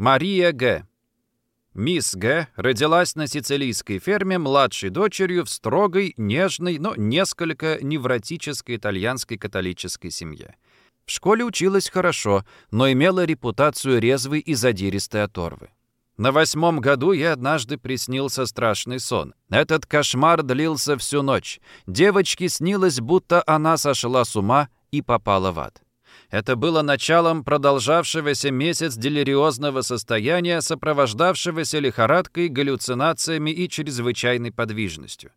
Мария Г. Мисс Г. родилась на сицилийской ферме младшей дочерью в строгой, нежной, но несколько невротической итальянской католической семье. В школе училась хорошо, но имела репутацию резвой и задиристой оторвы. На восьмом году ей однажды приснился страшный сон. Этот кошмар длился всю ночь. Девочке снилось, будто она сошла с ума и попала в ад. Это было началом продолжавшегося месяц делириозного состояния, сопровождавшегося лихорадкой, галлюцинациями и чрезвычайной подвижностью.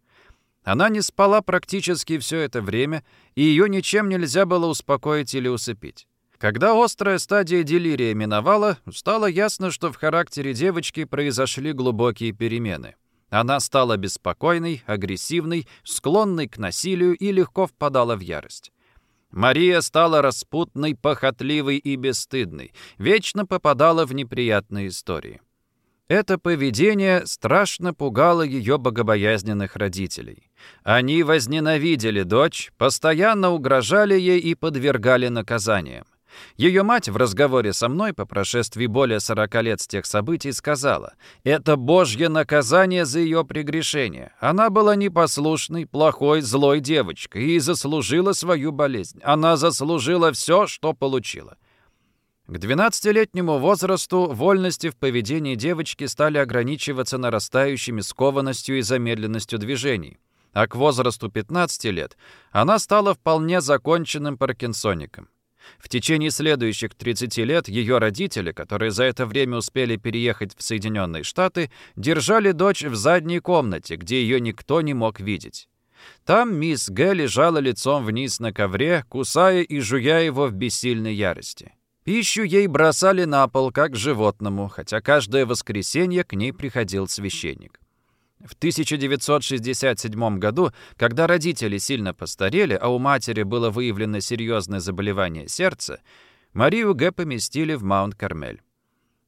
Она не спала практически все это время, и ее ничем нельзя было успокоить или усыпить. Когда острая стадия делирия миновала, стало ясно, что в характере девочки произошли глубокие перемены. Она стала беспокойной, агрессивной, склонной к насилию и легко впадала в ярость. Мария стала распутной, похотливой и бесстыдной, вечно попадала в неприятные истории. Это поведение страшно пугало ее богобоязненных родителей. Они возненавидели дочь, постоянно угрожали ей и подвергали наказаниям. Ее мать в разговоре со мной по прошествии более 40 лет с тех событий сказала, «Это Божье наказание за ее прегрешение. Она была непослушной, плохой, злой девочкой и заслужила свою болезнь. Она заслужила все, что получила». К 12-летнему возрасту вольности в поведении девочки стали ограничиваться нарастающими скованностью и замедленностью движений. А к возрасту 15 лет она стала вполне законченным паркинсоником. В течение следующих 30 лет ее родители, которые за это время успели переехать в Соединенные Штаты, держали дочь в задней комнате, где ее никто не мог видеть. Там мисс Г. лежала лицом вниз на ковре, кусая и жуя его в бессильной ярости. Пищу ей бросали на пол, как животному, хотя каждое воскресенье к ней приходил священник. В 1967 году, когда родители сильно постарели, а у матери было выявлено серьезное заболевание сердца, Марию Г. поместили в Маунт-Кармель.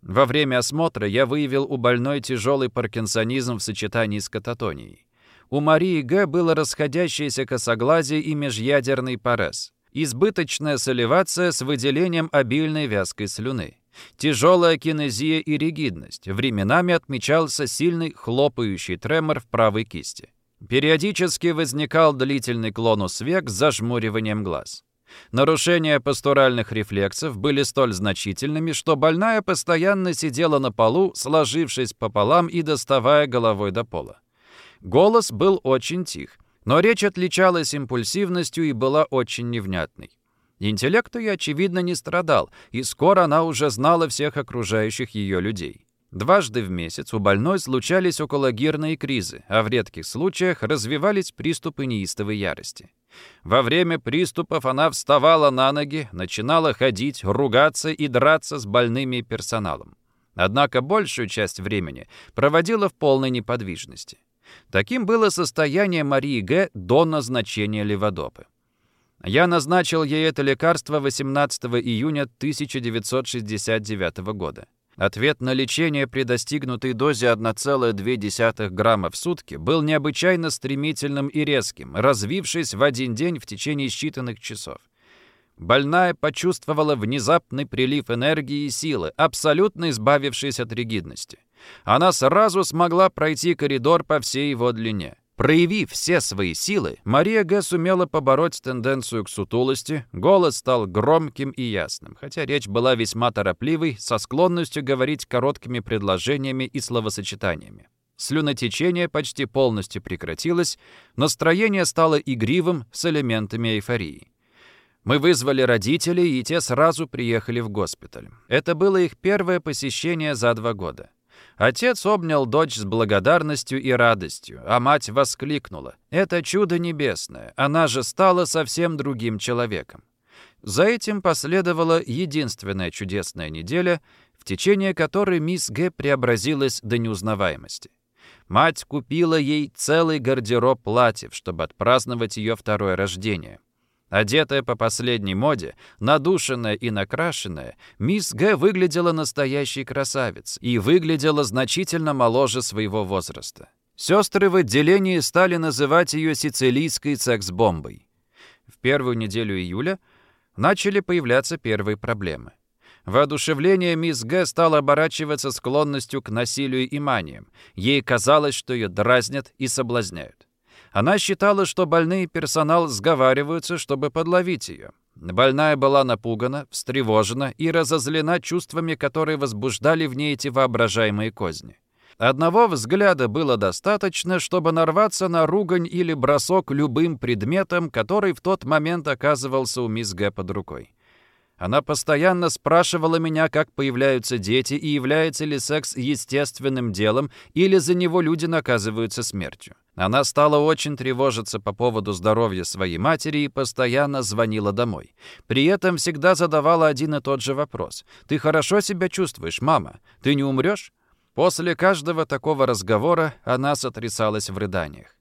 Во время осмотра я выявил у больной тяжелый паркинсонизм в сочетании с кататонией. У Марии Г. было расходящееся косоглазие и межъядерный парез, избыточная солевация с выделением обильной вязкой слюны. Тяжелая кинезия и ригидность. Временами отмечался сильный хлопающий тремор в правой кисти. Периодически возникал длительный клонус век с зажмуриванием глаз. Нарушения пастуральных рефлексов были столь значительными, что больная постоянно сидела на полу, сложившись пополам и доставая головой до пола. Голос был очень тих, но речь отличалась импульсивностью и была очень невнятной. Интеллект ее, очевидно, не страдал, и скоро она уже знала всех окружающих ее людей. Дважды в месяц у больной случались окологирные кризы, а в редких случаях развивались приступы неистовой ярости. Во время приступов она вставала на ноги, начинала ходить, ругаться и драться с больными персоналом. Однако большую часть времени проводила в полной неподвижности. Таким было состояние Марии Г. до назначения леводопы. Я назначил ей это лекарство 18 июня 1969 года. Ответ на лечение при достигнутой дозе 1,2 грамма в сутки был необычайно стремительным и резким, развившись в один день в течение считанных часов. Больная почувствовала внезапный прилив энергии и силы, абсолютно избавившись от ригидности. Она сразу смогла пройти коридор по всей его длине. Проявив все свои силы, Мария Г. сумела побороть тенденцию к сутулости, голос стал громким и ясным, хотя речь была весьма торопливой, со склонностью говорить короткими предложениями и словосочетаниями. Слюнотечение почти полностью прекратилось, настроение стало игривым с элементами эйфории. Мы вызвали родителей, и те сразу приехали в госпиталь. Это было их первое посещение за два года. Отец обнял дочь с благодарностью и радостью, а мать воскликнула. «Это чудо небесное, она же стала совсем другим человеком». За этим последовала единственная чудесная неделя, в течение которой мисс Г. преобразилась до неузнаваемости. Мать купила ей целый гардероб платьев, чтобы отпраздновать ее второе рождение. Одетая по последней моде, надушенная и накрашенная, мисс Г. выглядела настоящей красавицей и выглядела значительно моложе своего возраста. Сестры в отделении стали называть ее сицилийской секс-бомбой. В первую неделю июля начали появляться первые проблемы. Воодушевление мисс Г стало оборачиваться склонностью к насилию и маниям. Ей казалось, что ее дразнят и соблазняют. Она считала, что больные персонал сговариваются, чтобы подловить ее. Больная была напугана, встревожена и разозлена чувствами, которые возбуждали в ней эти воображаемые козни. Одного взгляда было достаточно, чтобы нарваться на ругань или бросок любым предметом, который в тот момент оказывался у мисс Г под рукой. Она постоянно спрашивала меня, как появляются дети и является ли секс естественным делом или за него люди наказываются смертью. Она стала очень тревожиться по поводу здоровья своей матери и постоянно звонила домой. При этом всегда задавала один и тот же вопрос. «Ты хорошо себя чувствуешь, мама? Ты не умрешь?» После каждого такого разговора она сотрясалась в рыданиях.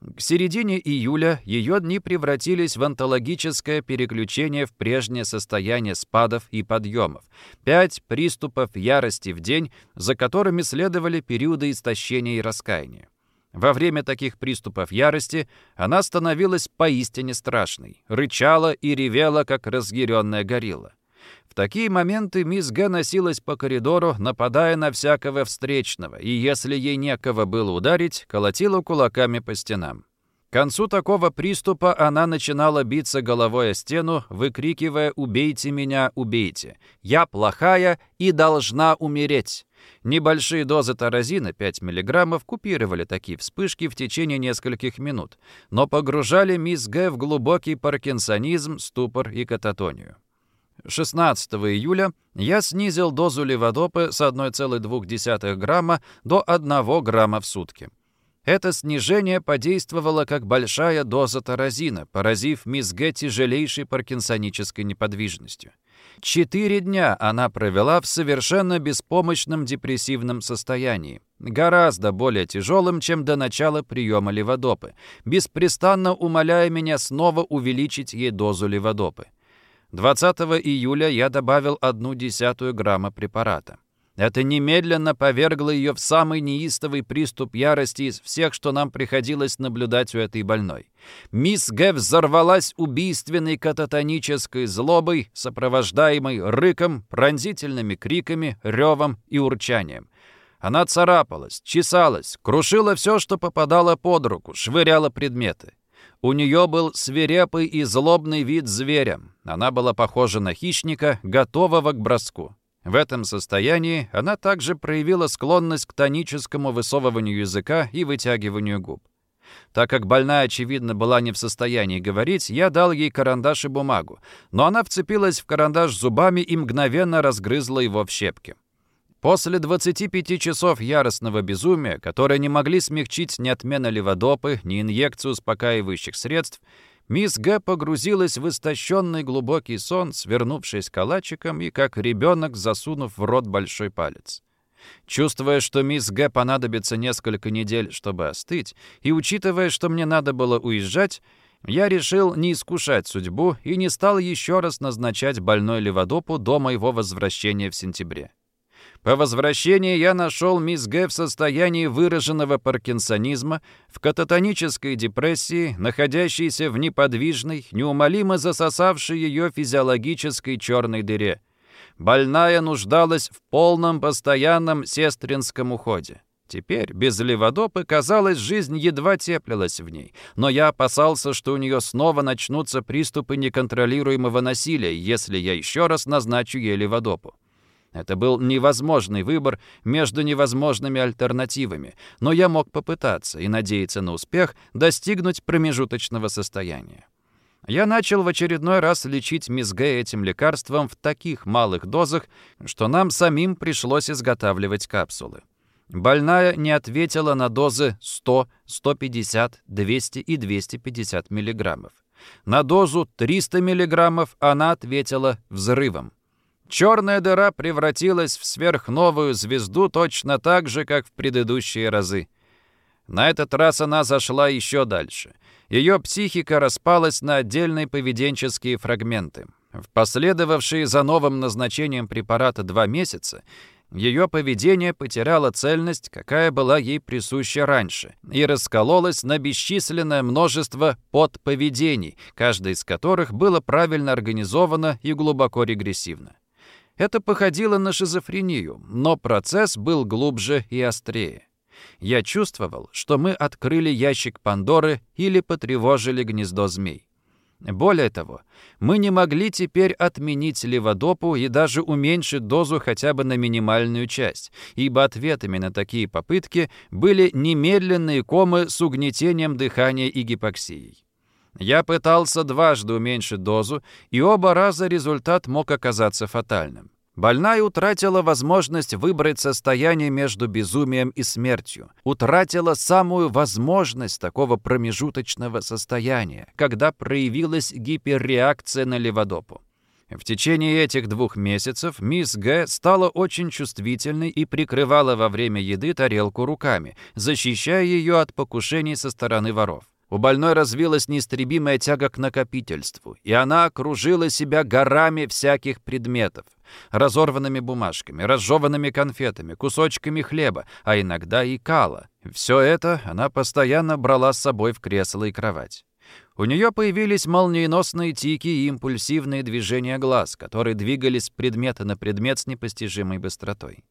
К середине июля ее дни превратились в антологическое переключение в прежнее состояние спадов и подъемов. Пять приступов ярости в день, за которыми следовали периоды истощения и раскаяния. Во время таких приступов ярости она становилась поистине страшной, рычала и ревела, как разъяренная горилла такие моменты мисс Г носилась по коридору, нападая на всякого встречного, и если ей некого было ударить, колотила кулаками по стенам. К концу такого приступа она начинала биться головой о стену, выкрикивая «Убейте меня, убейте! Я плохая и должна умереть!» Небольшие дозы таразина, 5 мг, купировали такие вспышки в течение нескольких минут, но погружали мисс Г в глубокий паркинсонизм, ступор и кататонию. 16 июля я снизил дозу леводопы с 1,2 грамма до 1 грамма в сутки. Это снижение подействовало как большая доза таразина, поразив мисс Г тяжелейшей паркинсонической неподвижностью. Четыре дня она провела в совершенно беспомощном депрессивном состоянии, гораздо более тяжелым, чем до начала приема леводопы, беспрестанно умоляя меня снова увеличить ей дозу леводопы. 20 июля я добавил одну десятую грамма препарата. Это немедленно повергло ее в самый неистовый приступ ярости из всех, что нам приходилось наблюдать у этой больной. Мисс Г. взорвалась убийственной кататонической злобой, сопровождаемой рыком, пронзительными криками, ревом и урчанием. Она царапалась, чесалась, крушила все, что попадало под руку, швыряла предметы. У нее был свирепый и злобный вид зверя. Она была похожа на хищника, готового к броску. В этом состоянии она также проявила склонность к тоническому высовыванию языка и вытягиванию губ. Так как больная, очевидно, была не в состоянии говорить, я дал ей карандаш и бумагу, но она вцепилась в карандаш зубами и мгновенно разгрызла его в щепки. После 25 часов яростного безумия, которые не могли смягчить ни отмена леводопы, ни инъекцию успокаивающих средств, мисс Г. погрузилась в истощенный глубокий сон, свернувшись калачиком и, как ребенок, засунув в рот большой палец. Чувствуя, что мисс Г. понадобится несколько недель, чтобы остыть, и учитывая, что мне надо было уезжать, я решил не искушать судьбу и не стал еще раз назначать больной леводопу до моего возвращения в сентябре. По возвращении я нашел мисс Г в состоянии выраженного паркинсонизма, в кататонической депрессии, находящейся в неподвижной, неумолимо засосавшей ее физиологической черной дыре. Больная нуждалась в полном постоянном сестринском уходе. Теперь, без леводопы, казалось, жизнь едва теплилась в ней, но я опасался, что у нее снова начнутся приступы неконтролируемого насилия, если я еще раз назначу ей леводопу. Это был невозможный выбор между невозможными альтернативами, но я мог попытаться и надеяться на успех достигнуть промежуточного состояния. Я начал в очередной раз лечить мисс Г этим лекарством в таких малых дозах, что нам самим пришлось изготавливать капсулы. Больная не ответила на дозы 100, 150, 200 и 250 миллиграммов. На дозу 300 миллиграммов она ответила взрывом. Черная дыра превратилась в сверхновую звезду точно так же, как в предыдущие разы. На этот раз она зашла еще дальше. Ее психика распалась на отдельные поведенческие фрагменты. В последовавшие за новым назначением препарата два месяца ее поведение потеряло цельность, какая была ей присуща раньше, и раскололось на бесчисленное множество подповедений, каждое из которых было правильно организовано и глубоко регрессивно. Это походило на шизофрению, но процесс был глубже и острее. Я чувствовал, что мы открыли ящик Пандоры или потревожили гнездо змей. Более того, мы не могли теперь отменить леводопу и даже уменьшить дозу хотя бы на минимальную часть, ибо ответами на такие попытки были немедленные комы с угнетением дыхания и гипоксией. Я пытался дважды уменьшить дозу, и оба раза результат мог оказаться фатальным. Больная утратила возможность выбрать состояние между безумием и смертью. Утратила самую возможность такого промежуточного состояния, когда проявилась гиперреакция на леводопу. В течение этих двух месяцев мисс Г. стала очень чувствительной и прикрывала во время еды тарелку руками, защищая ее от покушений со стороны воров. У больной развилась неистребимая тяга к накопительству, и она окружила себя горами всяких предметов. Разорванными бумажками, разжеванными конфетами, кусочками хлеба, а иногда и кала. Все это она постоянно брала с собой в кресло и кровать. У нее появились молниеносные тики и импульсивные движения глаз, которые двигались с предмета на предмет с непостижимой быстротой.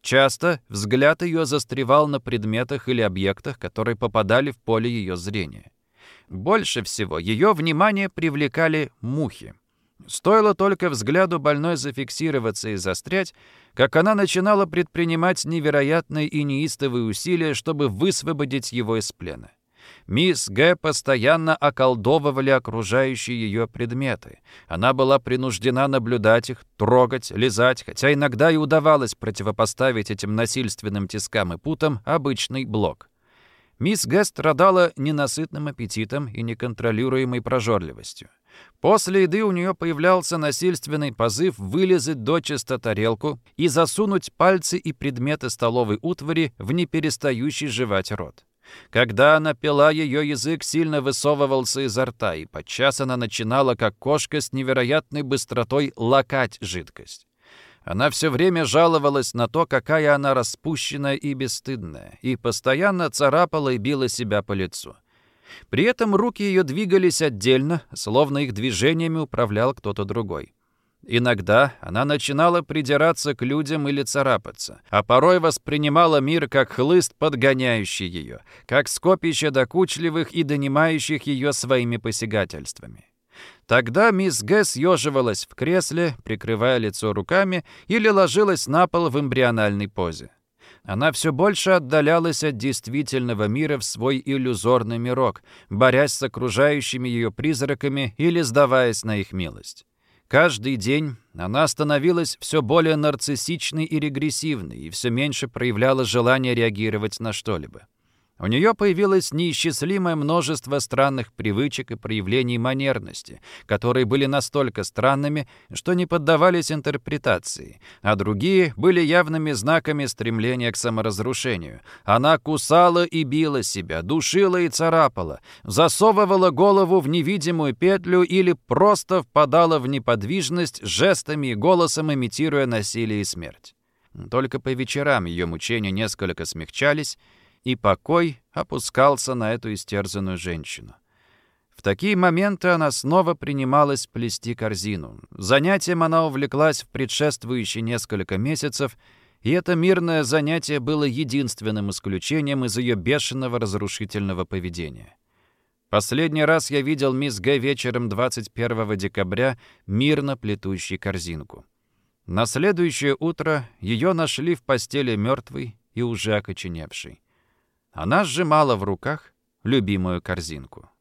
Часто взгляд ее застревал на предметах или объектах, которые попадали в поле ее зрения. Больше всего ее внимание привлекали мухи. Стоило только взгляду больной зафиксироваться и застрять, как она начинала предпринимать невероятные и неистовые усилия, чтобы высвободить его из плена. Мисс Г. постоянно околдовывали окружающие ее предметы. Она была принуждена наблюдать их, трогать, лизать, хотя иногда и удавалось противопоставить этим насильственным тискам и путам обычный блок. Мисс Г. страдала ненасытным аппетитом и неконтролируемой прожорливостью. После еды у нее появлялся насильственный позыв вылезать дочисто тарелку и засунуть пальцы и предметы столовой утвари в неперестающий жевать рот. Когда она пила, ее язык сильно высовывался изо рта, и подчас она начинала, как кошка, с невероятной быстротой лакать жидкость. Она все время жаловалась на то, какая она распущенная и бесстыдная, и постоянно царапала и била себя по лицу. При этом руки ее двигались отдельно, словно их движениями управлял кто-то другой. Иногда она начинала придираться к людям или царапаться, а порой воспринимала мир как хлыст, подгоняющий ее, как скопище докучливых и донимающих ее своими посягательствами. Тогда мисс Г. съеживалась в кресле, прикрывая лицо руками, или ложилась на пол в эмбриональной позе. Она все больше отдалялась от действительного мира в свой иллюзорный мирок, борясь с окружающими ее призраками или сдаваясь на их милость. Каждый день она становилась все более нарциссичной и регрессивной и все меньше проявляла желание реагировать на что-либо. У нее появилось неисчислимое множество странных привычек и проявлений манерности, которые были настолько странными, что не поддавались интерпретации, а другие были явными знаками стремления к саморазрушению. Она кусала и била себя, душила и царапала, засовывала голову в невидимую петлю или просто впадала в неподвижность жестами и голосом, имитируя насилие и смерть. Только по вечерам ее мучения несколько смягчались, и покой опускался на эту истерзанную женщину. В такие моменты она снова принималась плести корзину. Занятием она увлеклась в предшествующие несколько месяцев, и это мирное занятие было единственным исключением из ее бешеного разрушительного поведения. Последний раз я видел мисс Г. вечером 21 декабря, мирно плетущей корзинку. На следующее утро ее нашли в постели мертвой и уже окоченевшей. Она сжимала в руках любимую корзинку.